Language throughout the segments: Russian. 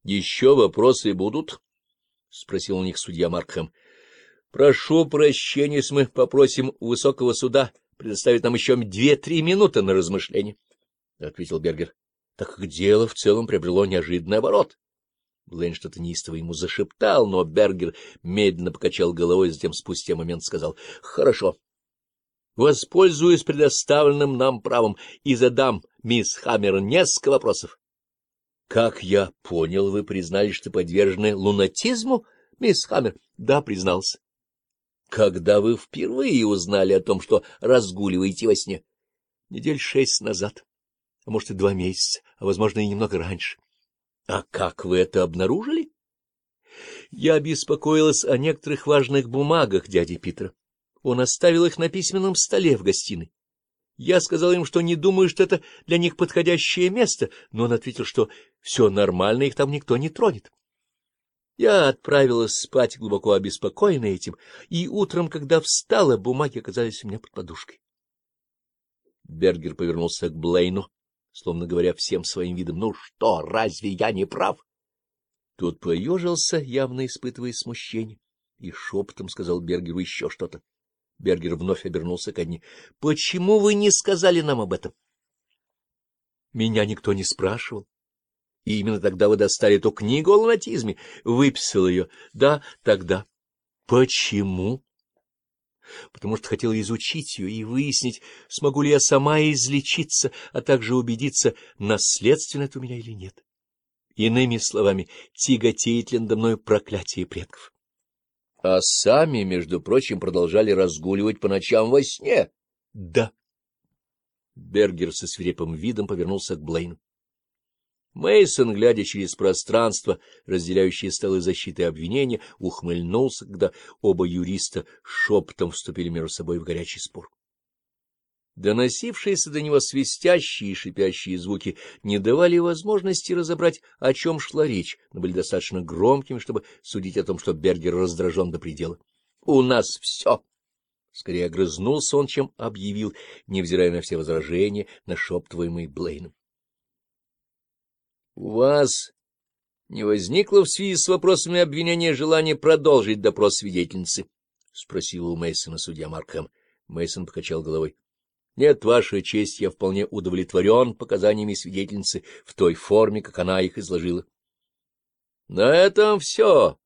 — Еще вопросы будут? — спросил у них судья Маркхэм. — Прошу прощения, если мы попросим у высокого суда предоставить нам еще две-три минуты на размышление, — ответил Бергер, — так как дело в целом приобрело неожиданный оборот. Блейн что-то неистово ему зашептал, но Бергер медленно покачал головой, и затем спустя момент сказал «Хорошо». Воспользуюсь предоставленным нам правом и задам мисс Хаммер несколько вопросов. Как я понял, вы признали, что подвержены лунатизму, мисс Хаммер? Да, признался. Когда вы впервые узнали о том, что разгуливаете во сне? Недель шесть назад, а может и два месяца, а возможно и немного раньше. А как вы это обнаружили? Я беспокоилась о некоторых важных бумагах дяди Питера. Он оставил их на письменном столе в гостиной. Я сказал им, что не думаю, что это для них подходящее место, но он ответил, что все нормально, их там никто не тронет. Я отправилась спать, глубоко обеспокоенная этим, и утром, когда встала, бумаги оказались у меня под подушкой. Бергер повернулся к Блейну, словно говоря всем своим видом, «Ну что, разве я не прав?» Тот поежился, явно испытывая смущение, и шепотом сказал Бергеру еще что-то. Бергер вновь обернулся к одни. — Почему вы не сказали нам об этом? — Меня никто не спрашивал. И именно тогда вы достали эту книгу о лунатизме, выписал ее. Да, тогда. Почему? Потому что хотел изучить ее и выяснить, смогу ли я сама излечиться, а также убедиться, наследственно это у меня или нет. Иными словами, тяготеет ли надо мной проклятие предков. А сами, между прочим, продолжали разгуливать по ночам во сне. Да. Бергер со свирепым видом повернулся к Блейну. Мейсон, глядя через пространство, разделяющее столы защиты и обвинения, ухмыльнулся, когда оба юриста шепотом вступили между собой в горячий спор. Доносившиеся до него свистящие и шипящие звуки не давали возможности разобрать, о чем шла речь, но были достаточно громкими, чтобы судить о том, что Бергер раздражен до предела. — У нас все! Скорее огрызнулся он, чем объявил, невзирая на все возражения, нашептываемые Блейном. У вас не возникло в связи с вопросами обвинения желания продолжить допрос свидетельницы? — спросил у Мейсона судья Маркхэм. Мейсон покачал головой. — Нет, Ваша честь, я вполне удовлетворен показаниями свидетельницы в той форме, как она их изложила. — На этом все,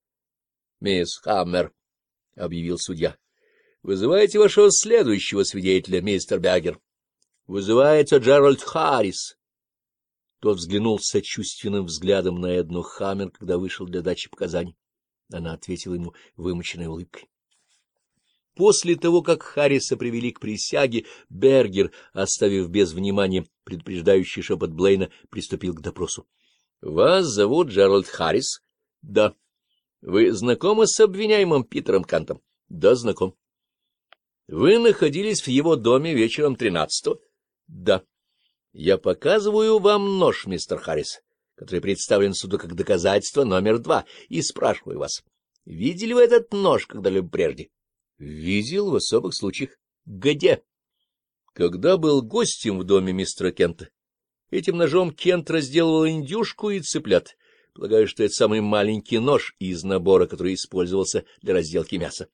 мисс Хаммер, — объявил судья. — Вызывайте вашего следующего свидетеля, мистер Бягер. Вызывается Джеральд Харрис. Тот взглянул сочувственным взглядом на Эдну Хаммер, когда вышел для дачи показаний. Она ответила ему вымученной улыбкой. После того, как Харриса привели к присяге, Бергер, оставив без внимания предупреждающий шепот Блейна, приступил к допросу. — Вас зовут Джеральд Харрис? — Да. — Вы знакомы с обвиняемым Питером Кантом? — Да, знаком. — Вы находились в его доме вечером тринадцатого? — Да. Я показываю вам нож, мистер Харрис, который представлен суду как доказательство номер два, и спрашиваю вас, видели вы этот нож когда-либо прежде? Видел в особых случаях. Где? Когда был гостем в доме мистера Кента. Этим ножом Кент разделывал индюшку и цыплят. Полагаю, что это самый маленький нож из набора, который использовался для разделки мяса.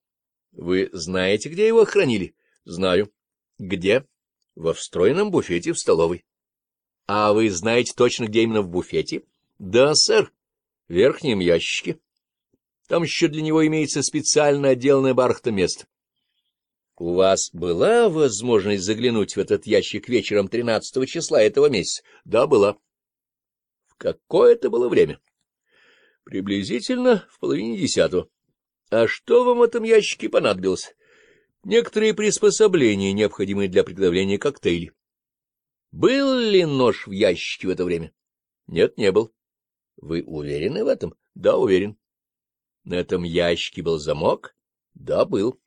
— Вы знаете, где его хранили? — Знаю. — Где? во встроенном буфете в столовой. — А вы знаете точно, где именно в буфете? — Да, сэр, в верхнем ящике. Там еще для него имеется специально отделанное бархта место. — У вас была возможность заглянуть в этот ящик вечером 13 числа этого месяца? — Да, была. — В какое это было время? — Приблизительно в половине десятого. — А что вам в этом ящике понадобилось? некоторые приспособления, необходимые для приготовления коктейлей. Был ли нож в ящике в это время? Нет, не был. Вы уверены в этом? Да, уверен. На этом ящике был замок? Да, был.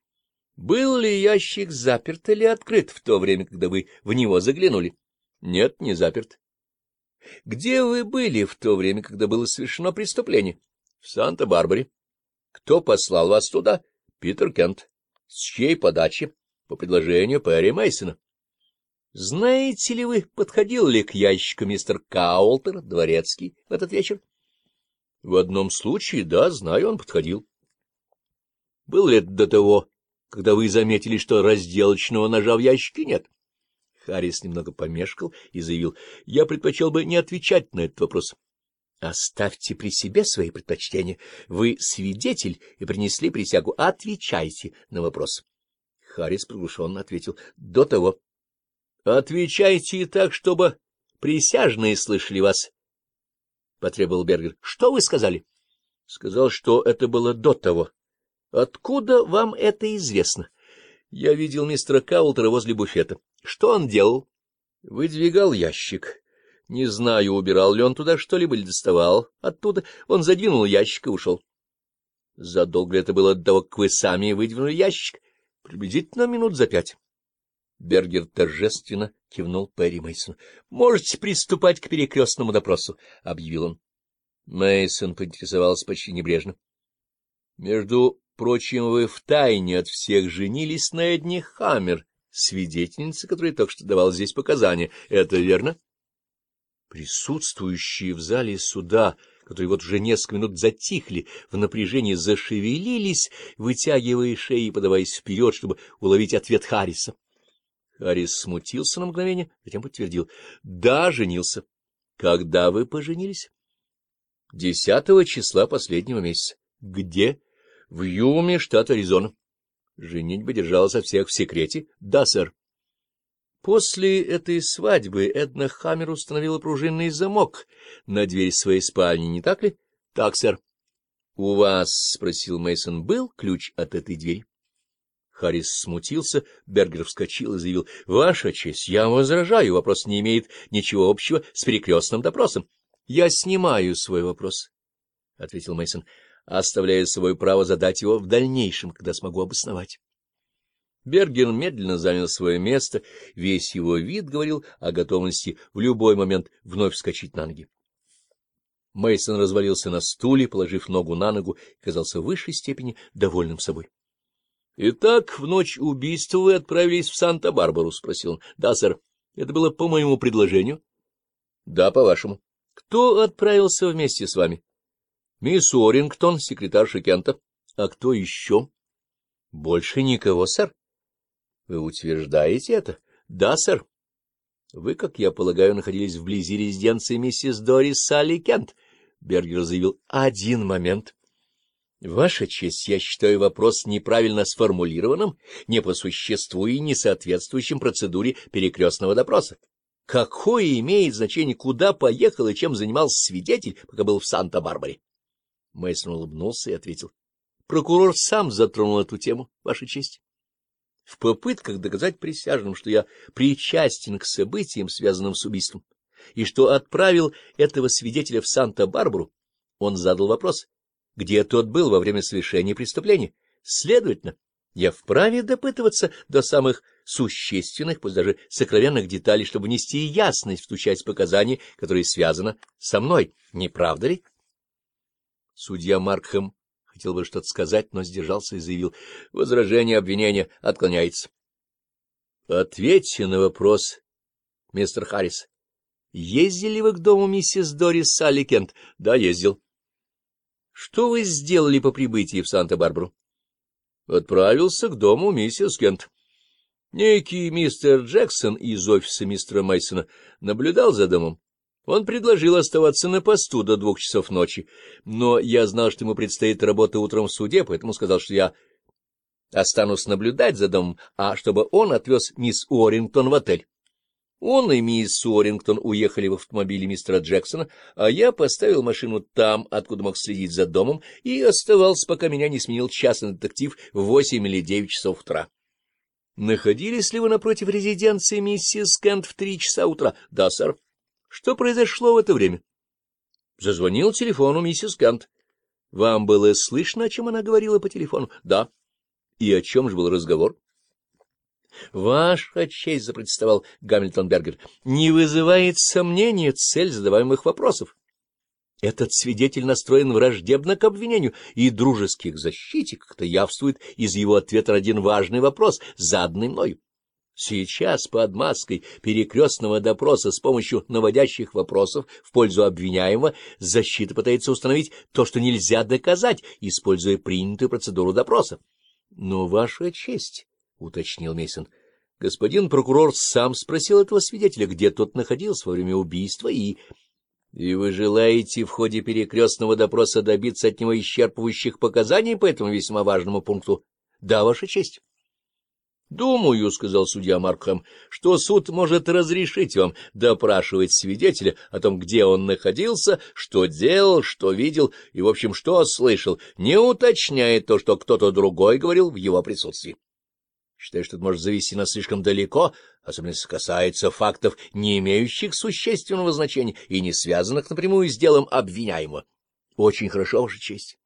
Был ли ящик заперт или открыт в то время, когда вы в него заглянули? Нет, не заперт. Где вы были в то время, когда было совершено преступление? В Санта-Барбаре. Кто послал вас туда? Питер Кент. С чьей подачи? По предложению Перри Мейсона. Знаете ли вы, подходил ли к ящику мистер Каултер, дворецкий, в этот вечер? В одном случае, да, знаю, он подходил. Был ли это до того, когда вы заметили, что разделочного ножа в ящике нет? Харрис немного помешкал и заявил, я предпочел бы не отвечать на этот вопрос. Оставьте при себе свои предпочтения. Вы свидетель и принесли присягу. Отвечайте на вопрос. Харрис приглушенно ответил. До того. Отвечайте так, чтобы присяжные слышали вас. Потребовал Бергер. Что вы сказали? Сказал, что это было до того. Откуда вам это известно? Я видел мистера Каултера возле буфета. Что он делал? Выдвигал ящик. Не знаю, убирал ли он туда что-либо или доставал. Оттуда он задвинул ящик и ушел. Задолго это было до того, как вы сами выдвинули ящик? Приблизительно минут за пять. Бергер торжественно кивнул Перри Мейсону. Можете приступать к перекрестному допросу, — объявил он. Мейсон поинтересовался почти небрежно. — Между прочим, вы втайне от всех женились на Эдни Хаммер, свидетельница, которая только что давала здесь показания. Это верно? — Присутствующие в зале суда, которые вот уже несколько минут затихли, в напряжении зашевелились, вытягивая шеи и подаваясь вперед, чтобы уловить ответ Харриса. Харрис смутился на мгновение, затем подтвердил. — Да, женился. — Когда вы поженились? — Десятого числа последнего месяца. — Где? — В Юме, штат Аризона. Женитьба держалась от всех в секрете. — Да, сэр. После этой свадьбы Эдна Хаммер установила пружинный замок на дверь своей спальни, не так ли? — Так, сэр. — У вас, — спросил мейсон был ключ от этой двери? Харрис смутился, Бергер вскочил и заявил. — Ваша честь, я возражаю, вопрос не имеет ничего общего с перекрестным допросом. — Я снимаю свой вопрос, — ответил мейсон оставляя свое право задать его в дальнейшем, когда смогу обосновать. Берген медленно занял свое место, весь его вид говорил о готовности в любой момент вновь вскочить на ноги. Мейсон развалился на стуле, положив ногу на ногу, и казался в высшей степени довольным собой. — Итак, в ночь убийства вы отправились в Санта-Барбару? — спросил он. — Да, сэр. Это было по моему предложению. — Да, по-вашему. — Кто отправился вместе с вами? — Мисс Орингтон, секретарша Кента. — А кто еще? — Больше никого, сэр. Вы утверждаете это? Да, сэр. Вы, как я полагаю, находились вблизи резиденции миссис Дорис Салли Кент. Бергер заявил. Один момент. Ваша честь, я считаю вопрос неправильно сформулированным, не по существу и не соответствующим процедуре перекрестного допроса. Какое имеет значение, куда поехал и чем занимался свидетель, пока был в Санта-Барбаре? Мейсон улыбнулся и ответил. Прокурор сам затронул эту тему, Ваша честь в попытках доказать присяжным, что я причастен к событиям, связанным с убийством, и что отправил этого свидетеля в Санта-Барбару, он задал вопрос, где тот был во время совершения преступления. Следовательно, я вправе допытываться до самых существенных, пусть даже сокровенных деталей, чтобы внести ясность в ту часть показаний, которая связана со мной. Не правда ли? Судья Маркхэм хотел бы что-то сказать, но сдержался и заявил. Возражение обвинения отклоняется. — Ответьте на вопрос, мистер Харрис. — Ездили вы к дому миссис Дорис Салли Кент? — Да, ездил. — Что вы сделали по прибытии в Санта-Барбару? — Отправился к дому миссис Кент. Некий мистер Джексон из офиса мистера Майсона наблюдал за домом он предложил оставаться на посту до двух часов ночи, но я знал, что ему предстоит работа утром в суде, поэтому сказал, что я останусь наблюдать за домом, а чтобы он отвез мисс Уоррингтон в отель. Он и мисс Уоррингтон уехали в автомобиле мистера Джексона, а я поставил машину там, откуда мог следить за домом, и оставался, пока меня не сменил частный детектив в восемь или девять часов утра. — Находились ли вы напротив резиденции миссис Кент в три часа утра? — Да, сэр. Что произошло в это время? Зазвонил телефон у миссис Кант. — Вам было слышно, о чем она говорила по телефону? — Да. — И о чем же был разговор? — Ваша честь, — запротестовал Гамильтон Бергер, — не вызывает сомнения цель задаваемых вопросов. Этот свидетель настроен враждебно к обвинению и дружеских к защите, как-то явствует из его ответа на один важный вопрос, заданный мною. Сейчас под маской перекрестного допроса с помощью наводящих вопросов в пользу обвиняемого защита пытается установить то, что нельзя доказать, используя принятую процедуру допроса. — Но, Ваша честь, — уточнил Мейсон, — господин прокурор сам спросил этого свидетеля, где тот находился во время убийства и... — И вы желаете в ходе перекрестного допроса добиться от него исчерпывающих показаний по этому весьма важному пункту? — Да, Ваша честь. — Думаю, — сказал судья Маркхэм, — что суд может разрешить вам допрашивать свидетеля о том, где он находился, что делал, что видел и, в общем, что слышал, не уточняя то, что кто-то другой говорил в его присутствии. Считаю, что это может завести нас слишком далеко, особенно если касается фактов, не имеющих существенного значения и не связанных напрямую с делом обвиняемого. — Очень хорошо, Ваша честь.